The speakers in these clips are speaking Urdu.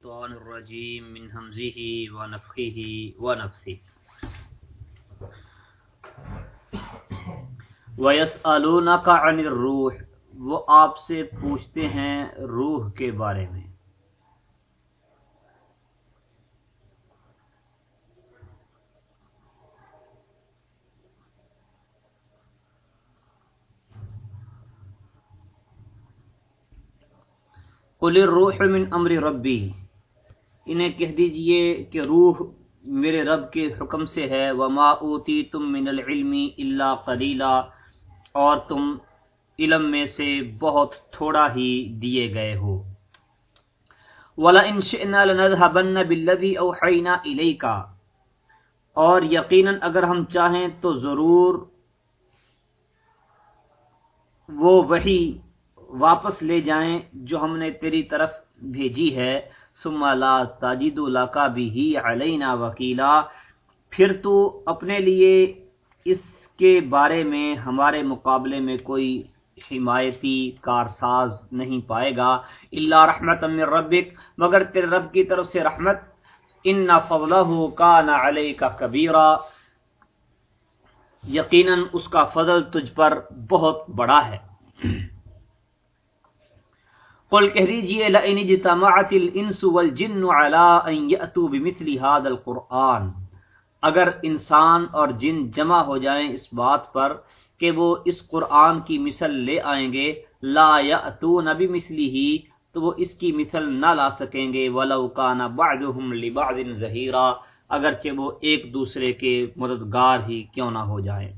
الشيطان الرجيم من همزه ونفخه ونفثه وَيَسْأَلُونَكَ عَنِ الروح، وہ آپ سے پوچھتے ہیں روح کے بارے میں۔ قل الروح من امر ربی انہیں کہہ دیجیے کہ روح میرے رب کے حکم سے ہے، وما اوتی تم من العلم الا قلیلا اور تم علم میں سے بہت تھوڑا ہی دیے گئے ہو۔ ولا ان شئنا لنذهبن بالذي اوحينا اليك اور یقینا اگر ہم چاہیں تو ضرور وہ وہی واپس لے جائیں جو ہم نے تیری طرف بھیجی ہے۔ ثم لا تجد لك به علينا وکیلا پھر تو اپنے لیے اس کے بارے میں ہمارے مقابلے میں کوئی حمایتی کارساز نہیں پائے گا۔ اللہ رحمت من ربک، مگر تیرے رب کی طرف سے رحمت۔ ان فضلہ کان علیک کبیرا یقیناً اس کا فضل تجھ پر بہت بڑا ہے۔ قل کہہ دیجیے، لئن اجتمعت الانس والجن على ان یأتوا بمثل هذا القرآن۔ اگر انسان اور جن جمع ہو جائیں اس بات پر کہ وہ اس قرآن کی مثل لے آئیں گے، لا یأتون بمثله، تو وہ اس کی مثل نہ لا سکیں گے۔ ولو کان بعضهم لبعض ظہیرا، اگرچہ وہ ایک دوسرے کے مددگار ہی کیوں نہ ہو جائیں۔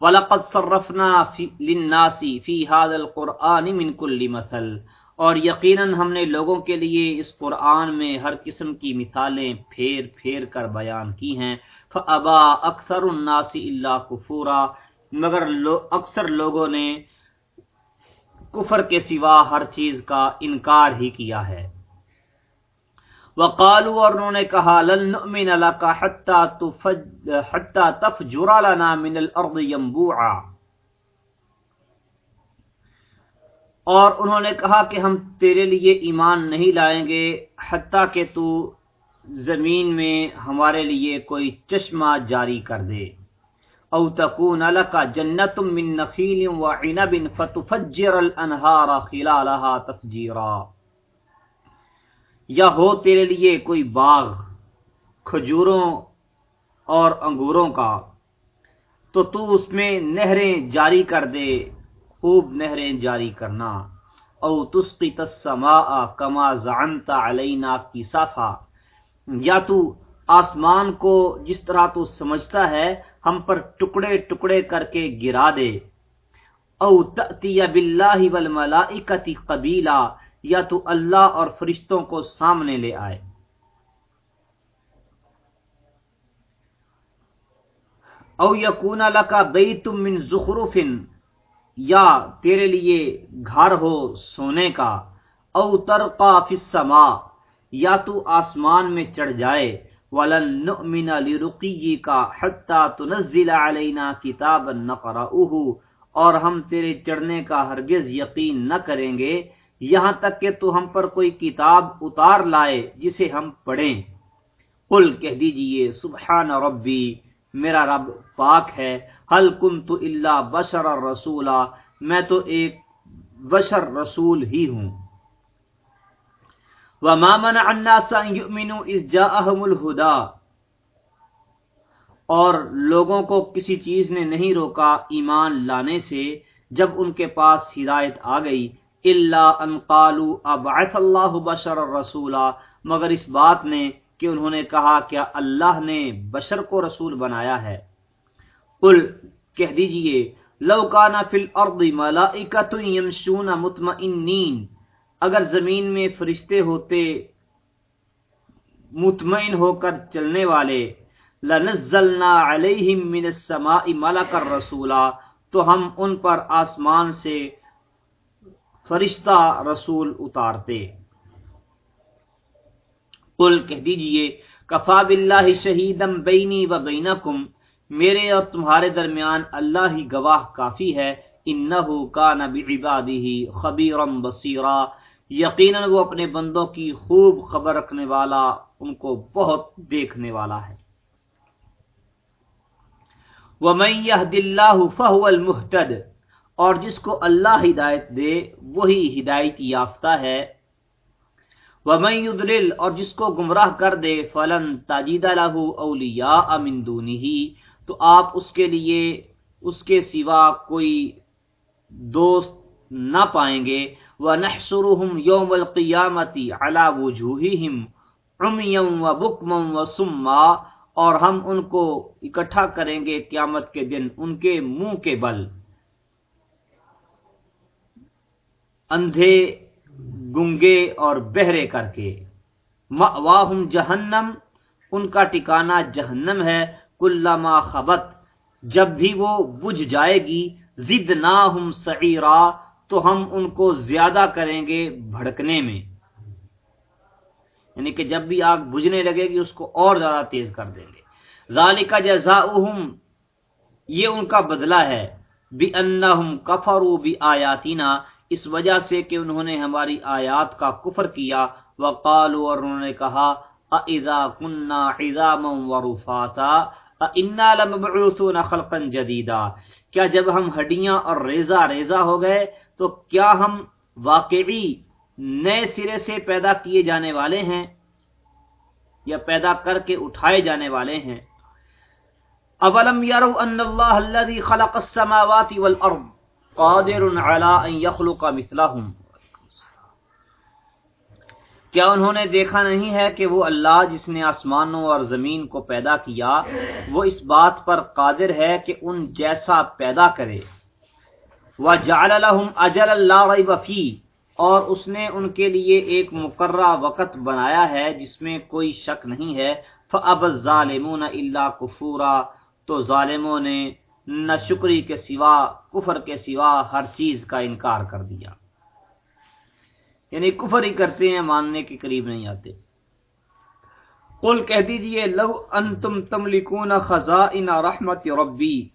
وَلَقَدْ صَرَّفْنَا لِلنَّاسِ فِي هَذَا الْقُرْآنِ مِنْ كُلِّ مَثَلٍ۔ اور یقیناً ہم نے لوگوں کے لیے اس قرآن میں ہر قسم کی مثالیں پھیر پھیر کر بیان کی ہیں۔ فابا اکثر الناس اللہ کفورا مگر لو، اکثر لوگوں نے کفر کے سوا ہر چیز کا انکار ہی کیا ہے۔ وقالوا، اور انہوں نے کہا، لن نؤمن لك حتى تفجر لنا من الارض ينبوعا۔ اور انہوں نے کہا کہ ہم تیرے لیے ایمان نہیں لائیں گے، حتیٰ کہ تو زمین میں ہمارے لیے کوئی چشمہ جاری کر دے۔ او تکون لکا جنت من نخیل و عنب فتفجر الانہار خلالها تفجیرا۔ یا ہو تیرے لیے کوئی باغ کھجوروں اور انگوروں کا، تو تو اس میں نہریں جاری کر دے۔ خوب نہریں جاری کرنا۔ او تسقط السماء کما زعنت علینا کسافا۔ یا تو آسمان کو جس طرح تو سمجھتا ہے، ہم پر ٹکڑے ٹکڑے کر کے گرا دے۔ او تأتی باللہ والملائکت قبیلا، یا تو اللہ اور فرشتوں کو سامنے لے آئے۔ او یکون لکا بیت من زخرف۔ یا تیرے لیے گھر ہو سونے کا، او ترقا فی یا تو آسمان میں چڑھ جائے، ولن نؤمن لرقیک حتى تنزل علینا کتابا نقرؤه اور ہم تیرے چڑھنے کا ہرگز یقین نہ کریں گے، یہاں تک کہ تو ہم پر کوئی کتاب اتار لائے جسے ہم پڑھیں۔ قل کہہ دیجیے، سبحان ربی میرا رب پاک ہے۔ حل کن تو اللہ بشر رسولا۔ میں تو ایک بشر رسول ہی ہوں۔ وما منع الناس ان يؤمنوا اذ جاءهم الهدى اور لوگوں کو کسی چیز نے نہیں روکا ایمان لانے سے جب ان کے پاس ہدایت آ گئی۔ الا ان قالوا ابعث الله بشر رسولا۔ مگر اس بات نے کہ انہوں نے کہا کیا اللہ نے بشر کو رسول بنایا ہے۔ قل، کہہ دیجیے، لو کان فی الارض ملائکۃ یمشون مطمئنین، اگر زمین میں فرشتے ہوتے، مطمئن ہو کر چلنے والے، لنزلنا علیہم من السماء ملک الرسولا تو ہم ان پر آسمان سے فرشتہ رسول اتارتے۔ قل کہہ دیجیے، کفا باللہ شہیدم بینی و بینکم، میرے اور تمہارے درمیان اللہ ہی گواہ کافی ہے، انہو کان بعبادہ خبیرا بصیرا۔ یقیناً وہ اپنے بندوں کی خوب خبر رکھنے والا، ان کو بہت دیکھنے والا ہے۔ وَمَن يَهْدِ اللَّهُ فَهُوَ الْمُهْتَدِ۔ اور جس کو اللہ ہدایت دے، وہی ہدایت یافتہ ہے۔ وَمَن يُضْلِلْ، اور جس کو گمراہ کر دے، فَلَن تَجِدَ لَهُ أَوْلِيَاءَ مِن دُونِهِ۔ تو آپ اس کے لیے، اس کے سوا کوئی دوست نہ پائیں گے۔ وَنَحْشُرُهُمْ يَوْمَ الْقِيَامَةِ عَلَى وُجُوهِهِمْ عُمْيًا وَبُكْمًا وَصُمًّا اور ہم ان کو اکٹھا کریں گے قیامت کے دن، ان کے منہ کے بل۔ اندھے گنگے اور بہرے کر کے۔ مأواہم جہنم، ان کا ٹکانہ جہنم ہے۔ کلما خبت، جب بھی وہ بجھ جائے گی، زدناہم سعیرا، تو ہم ان کو زیادہ کریں گے بھڑکنے میں۔ یعنی کہ جب بھی آگ بجھنے لگے گی، اس کو اور زیادہ تیز کر دیں گے۔ ذالک جزاؤہم، یہ ان کا بدلہ ہے۔ بی انہم کفروا بی آیاتنا اس وجہ سے کہ انہوں نے ہماری آیات کا کفر کیا۔ وقالوا، اور انہوں نے کہا اذا كنا عظاما ورفاتا انا لمبعوثون خلقا جديدا کیا جب ہم ہڈیاں اور ریزہ ریزہ ہو گئے، تو کیا ہم واقعی نئے سرے سے پیدا کیے جانے والے ہیں یا پیدا کر کے اٹھائے جانے والے ہیں؟ اولم يروا ان الله الذي خلق السماوات والارض قادر على ان يخلق مثلهم کیا انہوں نے دیکھا نہیں ہے کہ وہ اللہ جس نے آسمانوں اور زمین کو پیدا کیا، وہ اس بات پر قادر ہے کہ ان جیسا پیدا کرے۔ وَجَعَلَ لَهُمْ أَجَلَ اللَّا رَيْبَ فِيهِ اور اس نے ان کے لیے ایک مقررہ وقت بنایا ہے جس میں کوئی شک نہیں ہے۔ فَأَبَ الظَّالِمُونَ إِلَّا كُفُورًا تو ظالموں نے نہ شکری کے سوا، کفر کے سوا ہر چیز کا انکار کر دیا۔ یعنی کفر ہی کرتے ہیں، ماننے کے قریب نہیں آتے۔ قل کہہ دیجیے، لو انتم تملکون خزائن رحمت ربی۔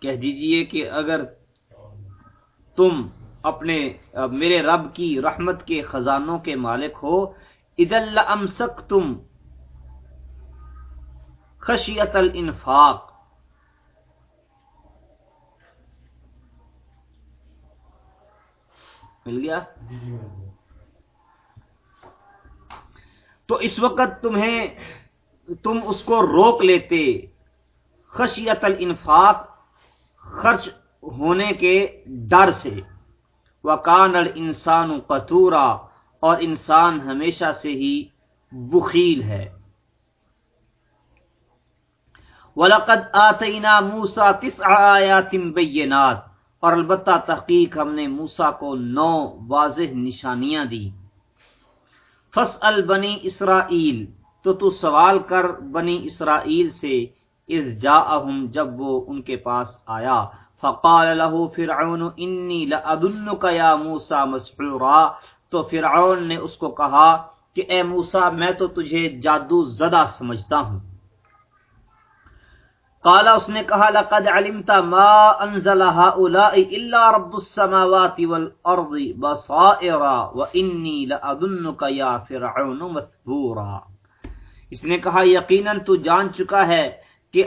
کہہ دیجیے کہ اگر تم اپنے، میرے رب کی رحمت کے خزانوں کے مالک ہو ادل لامسکتم خشیت الانفاق۔ مل گیا؟ تو اس وقت تمہیں تم اس کو روک لیتے۔ خشیت الانفاق خرچ ہونے کے ڈر سے۔ وکان انسان قطورا اور انسان ہمیشہ سے ہی بخیل ہے۔ وَلَقَدْ آتَيْنَا مُوسَى تِسْعَ آيَاتٍ بَيِّنَاتٍ۔ اور البتہ تحقیق ہم نے موسیٰ کو نو واضح نشانیاں دی۔ فَسْأَلْ بَنِي اسرائیل تو تو سوال کر بنی اسرائیل سے، اذ جاءہم جب وہ ان کے پاس آیا؟ فقال له فرعون انی لأدنک یا موسیٰ مسحورا۔ تو فرعون نے اس کو کہا کہ، اے موسیٰ، میں تو تجھے جادو زدہ سمجھتا ہوں۔ قال اس نے کہا، لقد علمت ما انزل هؤلاء الا رب السماوات والارض بصائر واني لاظنك يا فرعون مثبورا۔ اس نے کہا، یقینا تو جان چکا ہے کہ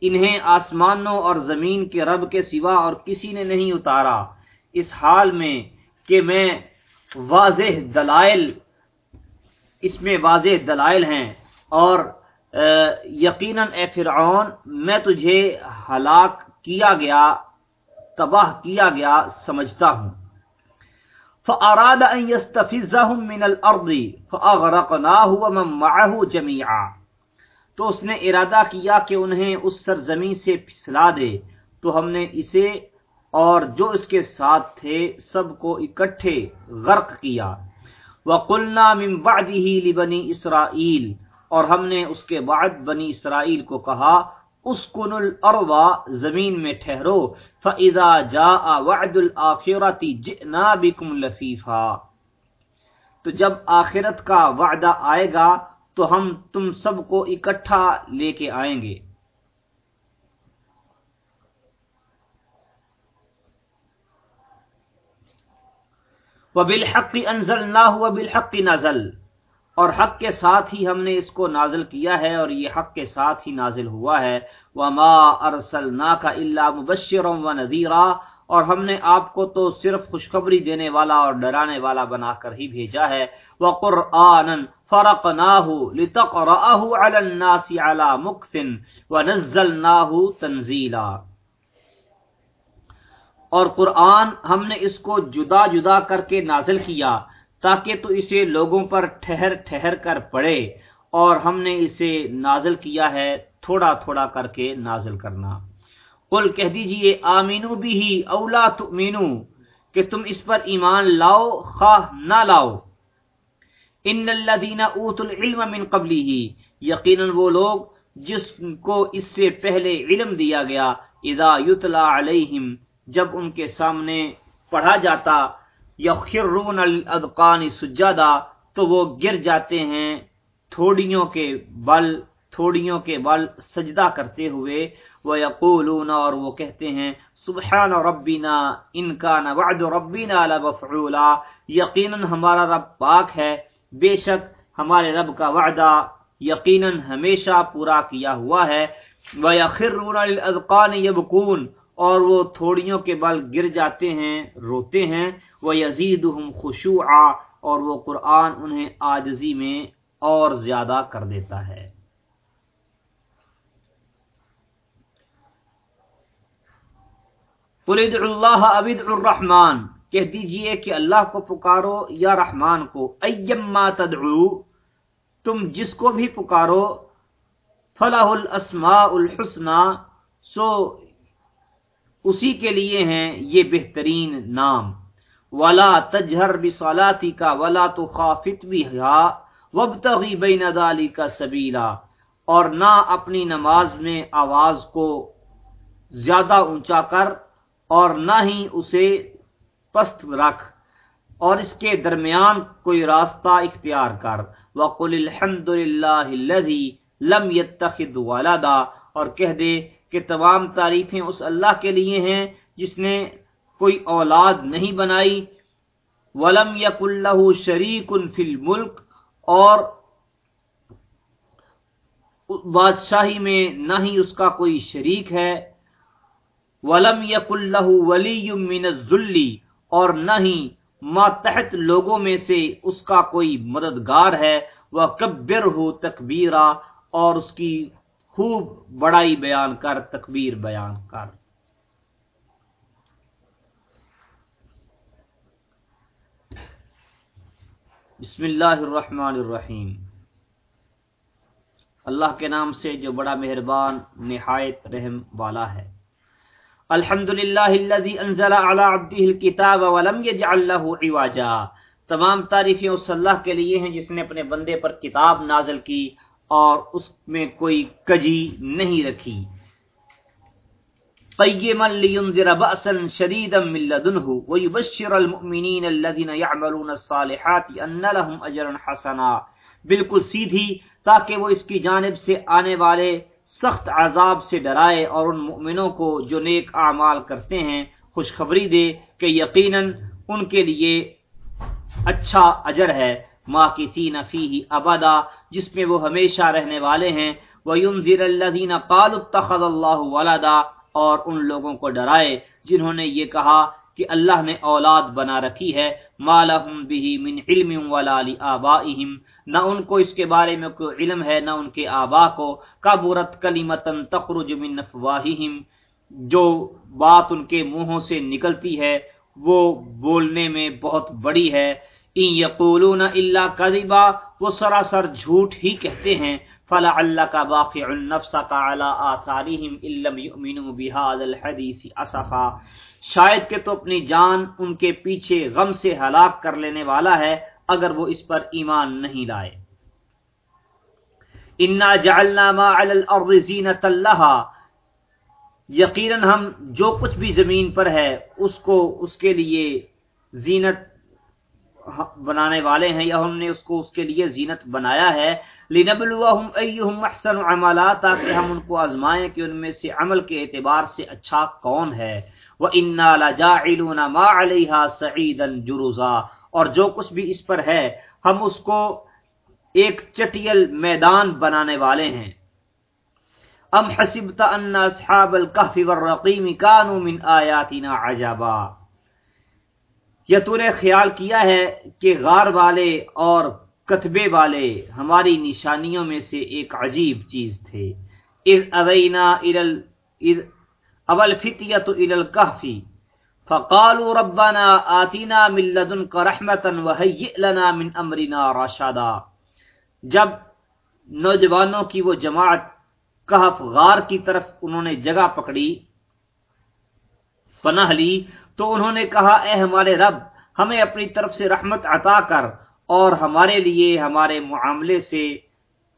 انہیں آسمانوں اور زمین کے رب کے سوا اور کسی نے نہیں اتارا۔ اس حال میں کہ میں واضح دلائل، اس میں واضح دلائل ہیں اور یقیناً اے فرعون، میں تجھے ہلاک کیا گیا، تباہ کیا گیا، سمجھتا ہوں۔ فاراد ان يستفزهم من الارض فاغرقناه ومن معه جميعا۔ تو اس نے ارادہ کیا کہ انہیں اس سرزمین سے پھسلا دے۔ تو ہم نے اسے اور جو اس کے ساتھ تھے سب کو اکٹھے غرق کیا۔ وقلنا من بعده لبني اسرائيل اور ہم نے اس کے بعد بنی اسرائیل کو کہا اس کن الروا زمین میں ٹھہرو فضا جا وعد الآخرتی جئنا بکم لفیفا تو جب آخرت کا وعدہ آئے گا، تو ہم تم سب کو اکٹھا لے کے آئیں گے۔ وہ بالحق انزل نہ نازل اور حق کے ساتھ ہی ہم نے اس کو نازل کیا ہے اور یہ حق کے ساتھ ہی نازل ہوا ہے۔ وما ارسلناک الا مبشرا ونذیرا اور ہم نے آپ کو تو صرف خوشخبری دینے والا اور ڈرانے والا بنا کر ہی بھیجا ہے۔ وقرآنا فرقناه لتقرأه على الناس على مكث ونزلناه تنزيلا۔ اور قرآن ہم نے اس کو جدا جدا کر کے نازل کیا۔ تاکہ تو اسے لوگوں پر ٹھہر ٹھہر کر پڑے اور ہم نے اسے نازل کیا ہے تھوڑا تھوڑا کر کے نازل کرنا۔ قل کہہ دیجیے، آمینو بھی ہی اولا تؤمنو، کہ تم اس پر ایمان لاؤ، خواہ نہ لاؤ۔ ان الذين اوتوا العلم من قبله یقینا وہ لوگ جس کو اس سے پہلے علم دیا گیا، اذا یتلا علیہم، جب ان کے سامنے پڑھا جاتا یخرون الاذقان سجدا تو وہ گر جاتے ہیں تھوڑیوں کے بل، تھوڑیوں کے بل سجدہ کرتے ہوئے وہ یقولون اور وہ کہتے ہیں، سبحان ربنا، ان کا وعد ربنا لمفعولا، یقینا ہمارا رب پاک ہے، بے شک ہمارے رب کا وعدہ یقینا ہمیشہ پورا کیا ہوا ہے وہ یخرون الاذقان یبکون اور وہ تھوڑیوں کے بل گر جاتے ہیں، روتے ہیں وہ یزید خوشو اور وہ قرآن انہیں آجزی میں اور زیادہ کر دیتا ہے۔ اللہ عبد الرحمان کہہ دیجیے کہ اللہ کو پکارو یا رحمان کو۔ ایما تدعو، تم جس کو بھی پکارو فلاح الاسماء الحسنہ سو اسی کے لیے ہیں یہ بہترین نام۔ ولا تجہر بصلاتی کا ولا تو خافت بھی وبتغی بین ذالی کا سبیلا اور نہ اپنی نماز میں آواز کو زیادہ اونچا کر اور نہ ہی اسے پست رکھ۔ اور اس کے درمیان کوئی راستہ اختیار کر۔ وقل الحمد للہ لم يتخذ ولدا۔ اور کہہ دے کہ تمام تعریفیں اس اللہ کے لیے ہیں جس نے کوئی اولاد نہیں بنائی۔ ولم یق اللہ شریک فی الملک اور بادشاہی میں نہ ہی اس کا کوئی شریک ہے۔ ولم یق اللہ ولی من الذلی اور نہ ہی ماتحت لوگوں میں سے اس کا کوئی مددگار ہے۔ وہ کبر ہو تکبیرہ اور اس کی خوب بڑائی بیان کر، تکبیر بیان کر۔ بسم اللہ الرحمن الرحیم۔ اللہ کے نام سے جو بڑا مہربان، نہایت رحم والا ہے۔ الحمد للہ انزل على عبده الكتاب ولم يجعل له عواجا تمام تعریفیں اس اللہ کے لیے ہیں جس نے اپنے بندے پر کتاب نازل کی۔ اور اس میں کوئی کجی نہیں رکھی۔ قیما لینذر بأسا شدیدا من لدنه ويبشر المؤمنین الذين يعملون الصالحات ان لهم اجرا حسنا۔ بالکل سیدھی، تاکہ وہ اس کی جانب سے آنے والے سخت عذاب سے ڈرائے اور ان مؤمنوں کو جو نیک اعمال کرتے ہیں، خوشخبری دے کہ یقینا ان کے لیے اچھا اجر ہے۔ ماں کی تین فی ابدا۔ جس میں وہ ہمیشہ رہنے والے ہیں۔ وہ الذین قالوا اتخذ اللہ ولدا اور ان لوگوں کو ڈرائے جنہوں نے یہ کہا کہ اللہ نے اولاد بنا رکھی ہے۔ مالہم به من علم ولا لآبائہم نہ ان کو اس کے بارے میں کوئی علم ہے، نہ ان کے آبا کو۔ کبرت کلمتا تخرج من افواہہم جو بات ان کے منہوں سے نکلتی ہے، وہ بولنے میں بہت بڑی ہے۔ ان یقولون الا کذبا وہ سراسر جھوٹ ہی کہتے ہیں فلا اللہ کا باقی النفس کا علی آثارہم لم یؤمنوا بهذا الحديث اسفا۔ شاید کہ تو اپنی جان ان کے پیچھے غم سے ہلاک کر لینے والا ہے اگر وہ اس پر ایمان نہیں لائے۔ انا جعلنا ما علی الارض زینۃ لها یقینا ہم جو کچھ بھی زمین پر ہے، اس کو، اس کے لیے زینت بنانے والے ہیں یا ہم نے اس کو اس کے لیے زینت بنایا ہے، لنبلوہم ایہم احسن عملا تاکہ ہم ان کو آزمائیں کہ ان میں سے عمل کے اعتبار سے اچھا کون ہے۔ وَإِنَّا لَجَاعِلُونَ مَا عَلَيْهَا سَعِيدًا جُرُزًا۔ اور جو کچھ بھی اس پر ہے، ہم اس کو ایک چٹیل میدان بنانے والے ہیں۔ ام حسبت ان اصحاب الكهف والرقیم كانوا من آیاتنا عجبا۔ یا تو نے خیال کیا ہے کہ غار والے اور کتبے والے ہماری نشانیوں میں سے ایک عجیب چیز تھے۔ اذ اوینا الال اذ اول فتیت الى الكهف فقالوا ربنا آتنا من لدنك رحمتا وهيئ لنا من امرنا رشدا۔ جب نوجوانوں کی وہ جماعت کہف غار کی طرف انہوں نے جگہ پکڑی پناہ لی تو انہوں نے کہا، اے ہمارے رب، ہمیں اپنی طرف سے رحمت عطا کر اور ہمارے لیے ہمارے معاملے سے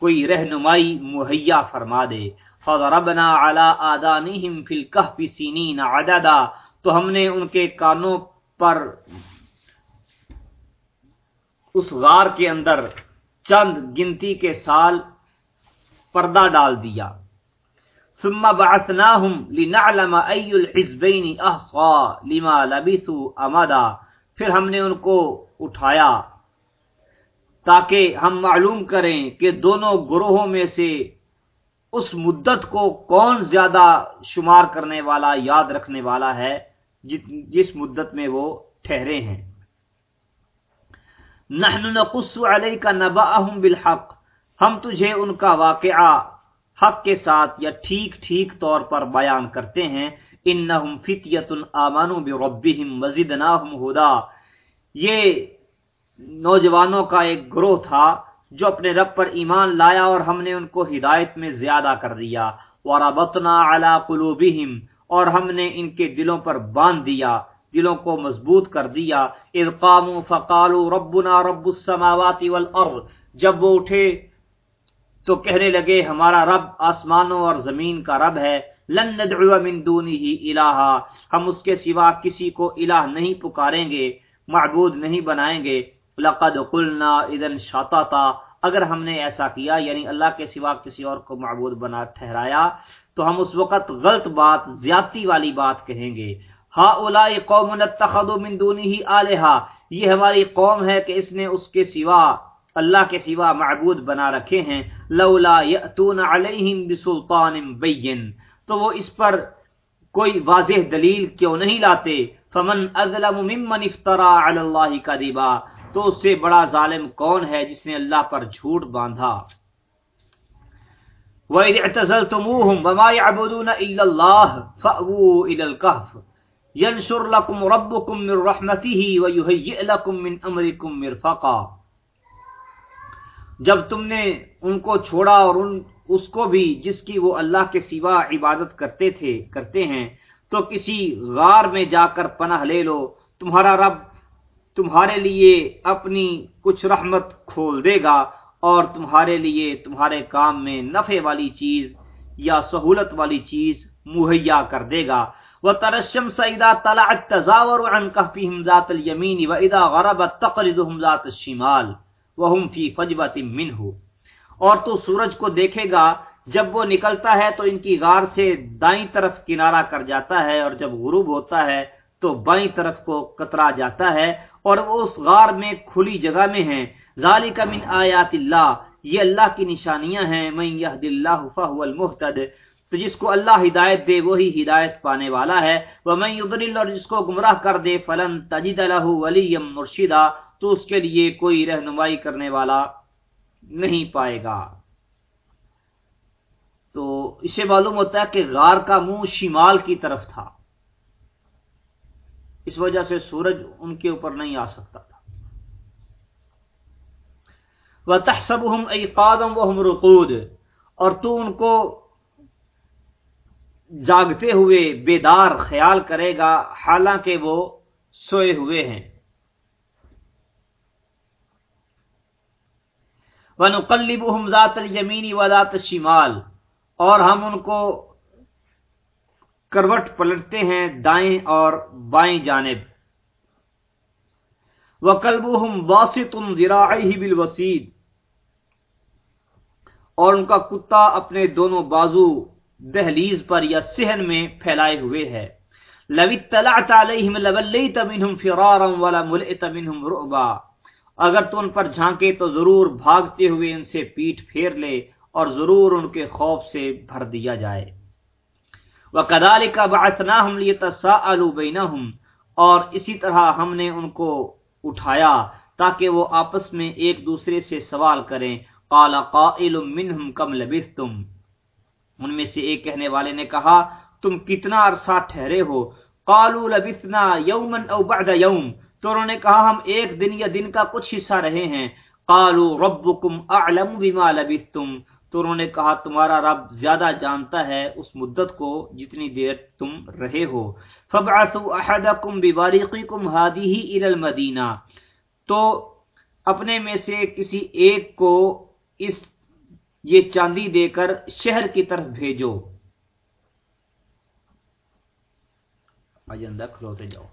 کوئی رہنمائی مہیا فرما دے. فضربنا على آدانهم في الكهف سنين عددا، تو ہم نے ان کے کانوں پر اس غار کے اندر چند گنتی کے سال پردہ ڈال دیا۔ ثم بعثناهم لنعلم اي الحزبين احصى لما لبثوا امدا پھر ہم نے ان کو اٹھایا تاکہ ہم معلوم کریں کہ دونوں گروہوں میں سے اس مدت کو کون زیادہ شمار کرنے والا، یاد رکھنے والا ہے، جس مدت میں وہ ٹھہرے ہیں۔ نحن نقص علیک نبأهم بالحق۔ ہم تجھے ان کا واقعہ حق کے ساتھ یا ٹھیک ٹھیک طور پر بیان کرتے ہیں، انہم فتیت آمنوا بربہم وزدناہم ہدا۔ یہ نوجوانوں کا ایک گروہ تھا جو اپنے رب پر ایمان لایا اور ہم نے ان کو ہدایت میں زیادہ کر دیا۔ وربطنا علی قلوبہم اور ہم نے ان کے دلوں پر باندھ دیا، دلوں کو مضبوط کر دیا۔ اذ قاموا فقالوا ربنا رب السماوات والارض جب وہ اٹھے تو کہنے لگے، ہمارا رب آسمانوں اور زمین کا رب ہے، لن ندعو من دونه الہا، ہم اس کے سوا کسی کو الہ نہیں پکاریں گے، معبود نہیں بنائیں گے۔ لقد قلنا اذا شططا اگر ہم نے ایسا کیا یعنی اللہ کے سوا کسی اور کو معبود بنا ٹھہرایا، تو ہم اس وقت غلط بات، زیادتی والی بات کہیں گے۔ ہا اولائی قوم اتخذوا من دونه الہا یہ ہماری قوم ہے کہ اس نے اس کے سوا اللہ کے سوا معبود بنا رکھے ہیں، لولا یاتون علیہم بسلطان بین۔ تو وہ اس پر کوئی واضح دلیل کیوں نہیں لاتے؟ فمن اظلم ممن افترا علی اللہ کذبا۔ تو اس سے بڑا ظالم کون ہے جس نے اللہ پر جھوٹ باندھا؟ وَإِذِ اعْتَزَلْتُمُوهُمْ وَمَا يَعْبُدُونَ إِلَّا اللَّهِ فَأْوُوا إِلَى الْكَهْفِ۔ يَنْشُرْ لَكُمْ رَبُّكُمْ مِنْ رَحْمَتِهِ وَيُهَيِّئْ لَكُمْ مِنْ أَمْرِكُمْ مِرْفَقًا۔ جب تم نے ان کو چھوڑا اور ان، اس کو بھی جس کی وہ اللہ کے سوا عبادت کرتے تھے، کرتے ہیں، تو کسی غار میں جا کر پناہ لے لو۔ تمہارا رب تمہارے لیے اپنی کچھ رحمت کھول دے گا اور تمہارے لیے تمہارے کام میں نفع والی چیز یا سہولت والی چیز مہیا کر دے گا۔ وہ ترشم سعیدہ تلا تضاور عن کہفہم ذات الیمین و اذا غربت تقرضهم ذات الشمال۔ وہم فی فجبت من اور تو سورج کو دیکھے گا، جب وہ نکلتا ہے تو ان کی غار سے دائیں طرف کنارہ کر جاتا ہے، اور جب غروب ہوتا ہے تو بائیں طرف کو کترا جاتا ہے، اور وہ اس غار میں کھلی جگہ میں ہیں۔ ذالک من آیات اللہ، یہ اللہ کی نشانیاں ہیں۔ من یہد اللہ فہو المحتد تو جس کو اللہ ہدایت دے، وہی ہدایت پانے والا ہے۔ ومن یضلل، اور جس کو گمراہ کر دے، فلن تجد له ولی مرشدا۔ تو اس کے لیے کوئی رہنمائی کرنے والا نہیں پائے گا۔ تو اسے معلوم ہوتا ہے کہ غار کا منہ شمال کی طرف تھا۔ اس وجہ سے سورج ان کے اوپر نہیں آ سکتا تھا۔ وہ تحسب ہم قادم و ہم رقود۔ اور تو ان کو جاگتے ہوئے بیدار خیال کرے گا، حالانکہ وہ سوئے ہوئے ہیں۔ وَنُقَلِّبُهُمْ ذَاتَ الْيَمِينِ وَذَاتَ الشِّمَالِ اور ہم ان کو کروٹ پلٹتے ہیں دائیں اور بائیں جانب۔ وَقَلْبُهُمْ بَاسِطٌ ذِرَاعِهِ بِالْوَسِيدِ اور ان کا کتا اپنے دونوں بازو دہلیز پر یا سہن میں پھیلائے ہوئے ہے۔ لو اطلعت علیہم لولیت منہم فرارا ولا ملئت منہم رعبا اگر تو ان پر جھانکے تو ضرور بھاگتے ہوئے ان سے پیٹ پھیر لے اور ضرور ان کے خوف سے بھر دیا جائے۔ وَكَذَلِكَ بَعَثْنَاهُمْ لِيَتَسَاءَلُوا بَيْنَهُمْ اور اسی طرح ہم نے ان کو اٹھایا تاکہ وہ آپس میں ایک دوسرے سے سوال کریں۔ قَالَ قَائِلٌ مِّنْهُمْ كَمْ لَبِثْتُمْ؟ ان میں سے ایک کہنے والے نے کہا، تم کتنا عرصہ ٹھہرے ہو؟ قالوا لبثنا یوما او بعد یوم تو انہوں نے کہا، ہم ایک دن یا دن کا کچھ حصہ رہے ہیں۔ قالوا ربکم اعلم بما لبثتم۔ تو انہوں نے کہا، تمہارا رب زیادہ جانتا ہے اس مدت کو جتنی دیر تم رہے ہو۔ فبعثوا احدکم ببارقکم هذه الى المدینہ۔ تو اپنے میں سے کسی ایک کو اس یہ چاندی دے کر شہر کی طرف بھیجو۔ اجندہ کھلوتے جاؤ۔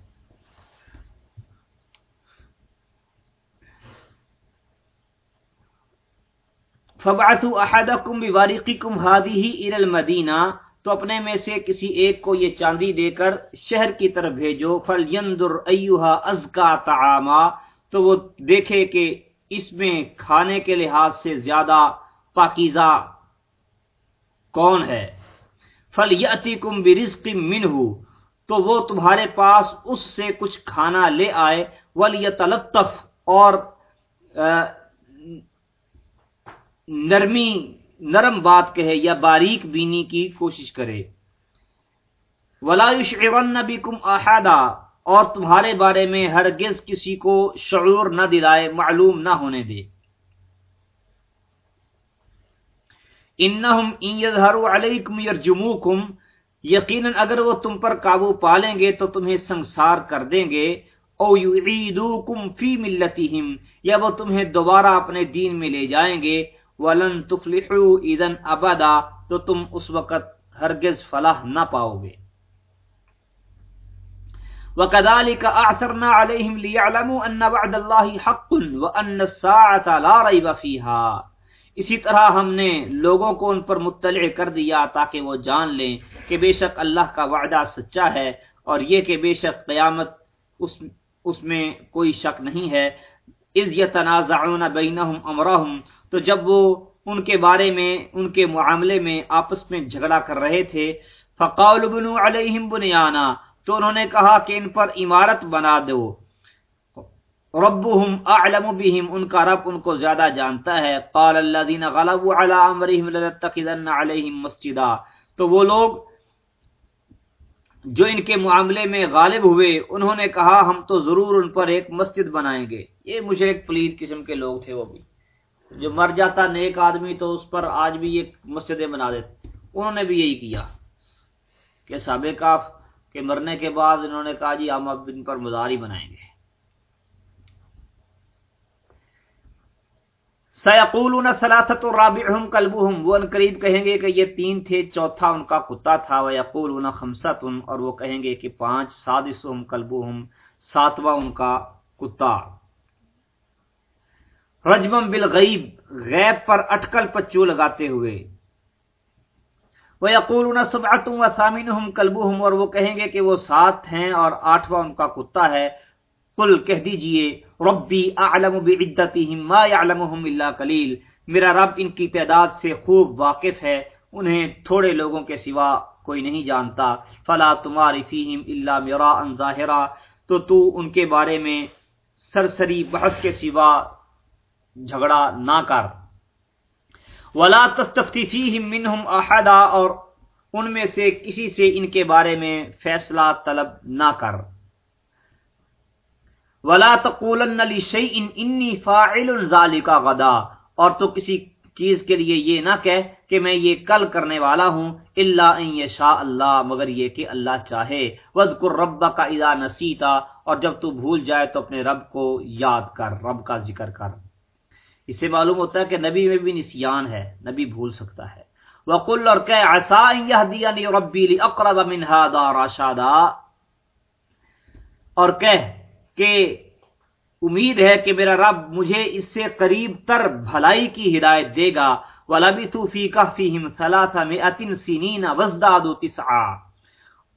فبعثوا احدکم بواریقکم هذه الى المدینہ، تو اپنے میں سے کسی ایک کو یہ چاندی دے کر شہر کی طرف بھیجو، فلینظر ایھا ازکا طعاما، تو وہ دیکھے کہ اس میں کھانے کے لحاظ سے زیادہ پاکیزہ کون ہے۔ فلیاتیکم برزق منہ، تو وہ تمہارے پاس اس سے کچھ کھانا لے آئے، ولیتلطف اور نرمی، نرم بات کہے یا باریک بینی کی کوشش کرے۔ ولا يشعرن بكم احدا اور تمہارے بارے میں ہرگز کسی کو شعور نہ دلائے، معلوم نہ ہونے دے۔ انہم ان یظہروا علیکم یرجموکم یقیناً اگر وہ تم پر قابو پالیں گے تو تمہیں سنسار کر دیں گے۔ او یعیدوکم فی ملتہم یا وہ تمہیں دوبارہ اپنے دین میں لے جائیں گے۔ ولن تفلحوا اذن ابدا تو تم اس وقت ہرگز فلاح نہ پاؤ گے وَكَذَلِكَ أَعْثَرْنَا عَلَيْهِمْ لِيَعْلَمُوا أَنَّ وَعْدَ اللَّهِ حَقٌّ وَأَنَّ السَّاعَةَ لَا رَيْبَ فِيهَا اسی طرح ہم نے لوگوں کو ان پر مطلع کر دیا تاکہ وہ جان لیں کہ بے شک اللہ کا وعدہ سچا ہے اور یہ کہ بے شک قیامت اس, اس میں کوئی شک نہیں ہے۔ اذ یتنازعون بینہم امرہم تو جب وہ ان کے بارے میں، ان کے معاملے میں آپس میں جھگڑا کر رہے تھے فقال بنو علیہم بنیانا تو انہوں نے کہا کہ ان پر عمارت بنا دو۔ ربهم اعلم بهم، ان کا رب ان کو زیادہ جانتا ہے۔ قال الذين غلبوا على امرهم لنتخذن عليهم مسجدا۔ تو وہ لوگ جو ان کے معاملے میں غالب ہوئے، انہوں نے کہا ہم تو ضرور ان پر ایک مسجد بنائیں گے۔ یہ مشرک پلید قسم کے لوگ تھے وہ بھی۔ جو مر جاتا نیک آدمی تو اس پر آج بھی ایک مسجدیں بنا دیتے انہوں نے بھی یہی کیا کہ سابقہ کہ مرنے کے بعد انہوں نے کہا جی ہم اب ان پر مزاری بنائیں گے۔ سیقولون سلاثت رابعهم قلبهم وہ ان قریب کہیں گے کہ یہ تین تھے، چوتھا ان کا کتا تھا، ویقولون خمسۃ، اور وہ کہیں گے کہ پانچ سادسهم قلبهم ساتواں ان کا کتا۔ رجمم بالغیب، غیب پر اٹکل پچو لگاتے ہوئے۔ وہ یقول سبعت و سامن کلبہم اور وہ کہیں گے کہ وہ سات ہیں اور آٹھواں ان کا کتا ہے۔ قل کہہ دیجیے ربی اعلم بعدتہم ما یعلمہم الا قلیل میرا رب ان کی تعداد سے خوب واقف ہے، انہیں تھوڑے لوگوں کے سوا کوئی نہیں جانتا۔ فلا تماری فیہم الا مراء ظاہرا تو تو ان کے بارے میں سرسری بحث کے سوا جھگڑا نہ کر۔ ولا تستفتی فیہم منہم احدا اور ان میں سے کسی سے ان کے بارے میں فیصلہ طلب نہ کر۔ ولا تقولن لشیء انی فاعل ذلك غدا اور تو کسی چیز کے لیے یہ نہ کہہ کہ میں یہ کل کرنے والا ہوں الا ان یشاء اللہ مگر یہ کہ اللہ چاہے۔ وذکر ربک اذا نسیتا اور جب تو بھول جائے تو اپنے رب کو یاد کر، رب کا ذکر کر۔ اس سے معلوم ہوتا ہے کہ نبی میں بھی نسیان ہے، نبی بھول سکتا ہے۔ وقل اور کہ عسا یہدینی ربی لاقرب من هذا اور کہہ کہ امید ہے کہ میرا رب مجھے اس سے قریب تر بھلائی کی ہدایت دے گا۔ وَلَبِثُوا فِي كَهْفِهِمْ ثَلَاثَ مِئَةٍ سِنِينَ وَازْدَادُوا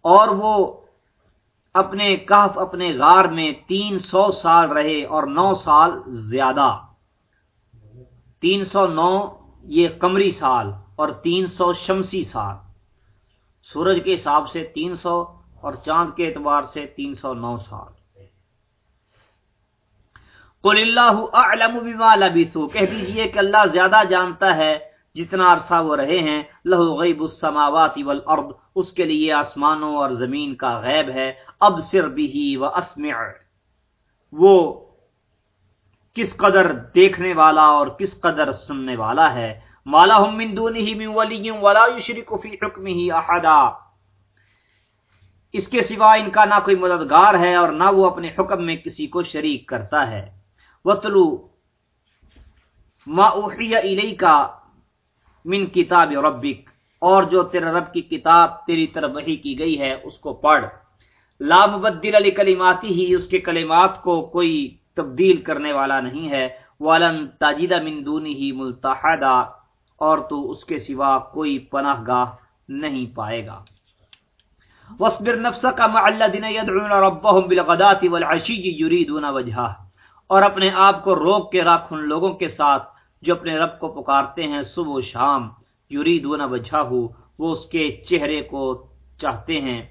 اور وہ اپنے کہف، اپنے غار میں تین سو سال رہے اور نو سال زیادہ۔ تین سو نو، یہ قمری سال اور تین سو شمسی سال۔ سورج کے حساب سے تین سو اور چاند کے اعتبار سے تین سو نو سال۔ قل اللہ اعلم بما لبثوا۔ کہہ دیجیے کہ اللہ زیادہ جانتا ہے جتنا عرصہ وہ رہے ہیں۔ لہو غیب السماوات والارض۔ اس کے لیے آسمانوں اور زمین کا غیب ہے۔ اب سر بھی و اسمع۔ وہ کس قدر دیکھنے والا اور کس قدر سننے والا ہے؟ مالا من دونه من ولی ولا يشرك في حكمه احدا۔ اس کے سوا ان کا نہ کوئی مددگار ہے اور نہ وہ اپنے حکم میں کسی کو شریک کرتا ہے۔ وطلو ما اوحی الیک من کتاب ربک۔ اور جو تیرا رب کی کتاب تیری طرف وحی کی گئی ہے، اس کو پڑھ۔ لا مبدل علی کلماتی ہی، اس کے کلمات کو کوئی تبدیل کرنے والا نہیں ہے۔ ولن تاجدہ من دونه ملتحدا۔ اور تو اس کے سوا کوئی پناہ گاہ نہیں پائے گا۔ وصبر نفسك مع الذين يدعون ربهم بالغداة والعشي يريدون وجهه۔ اور اپنے آپ کو روک کے رکھ ان لوگوں کے ساتھ جو اپنے رب کو پکارتے ہیں صبح و شام۔ یریدون وجهه۔ وہ اس کے چہرے کو چاہتے ہیں۔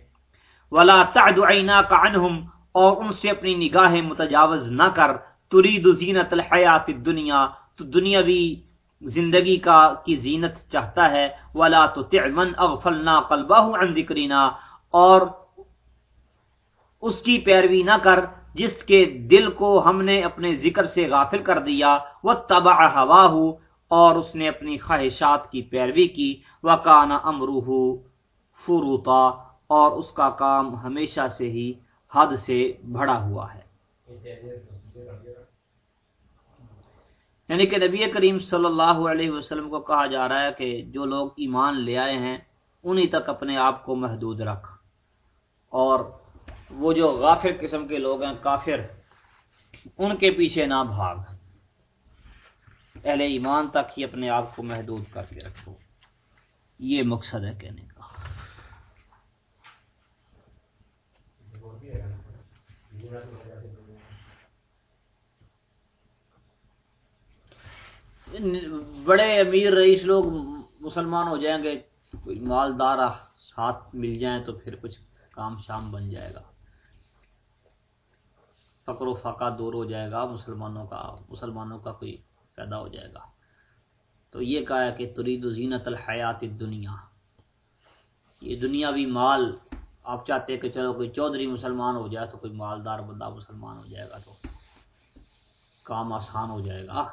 ولا تعد عيناك عنهم۔ اور ان سے اپنی نگاہیں متجاوز نہ کر۔ تريد زینت الحیات الدنیا تو دنیاوی زندگی کا کی زینت چاہتا ہے۔ ولا تطع من اغفلنا قلبه عن ذکرنا اور اس کی پیروی نہ کر جس کے دل کو ہم نے اپنے ذکر سے غافل کر دیا۔ وہ تبا ہوا اور اس نے اپنی خواہشات کی پیروی کی۔ وہ کانا امروہ فروتا اور اس کا کام ہمیشہ سے ہی حد سے بڑا ہوا ہے۔ یعنی کہ نبی کریم صلی اللہ علیہ وسلم کو کہا جا رہا ہے کہ جو لوگ ایمان لے آئے ہیں، انہی تک اپنے آپ کو محدود رکھ۔ اور وہ جو غافر قسم کے لوگ ہیں، کافر، ان کے پیچھے نہ بھاگ۔ اہل ایمان تک ہی اپنے آپ کو محدود کر کے رکھو۔ یہ مقصد ہے کہنے کا۔ بڑے امیر رئیس لوگ مسلمان ہو جائیں گے، کوئی مالدار ساتھ مل جائیں تو پھر کچھ کام شام بن جائے گا۔ فقر و فقہ دور ہو جائے گا، مسلمانوں کا مسلمانوں کا کوئی پیدا ہو جائے گا۔ تو یہ کہا ہے کہ ترید زینت الحیات دنیا یہ دنیاوی مال آپ چاہتے کہ چلو کوئی چودھری مسلمان ہو جائے تو کوئی مالدار بندہ مسلمان ہو جائے گا تو کام آسان ہو جائے گا۔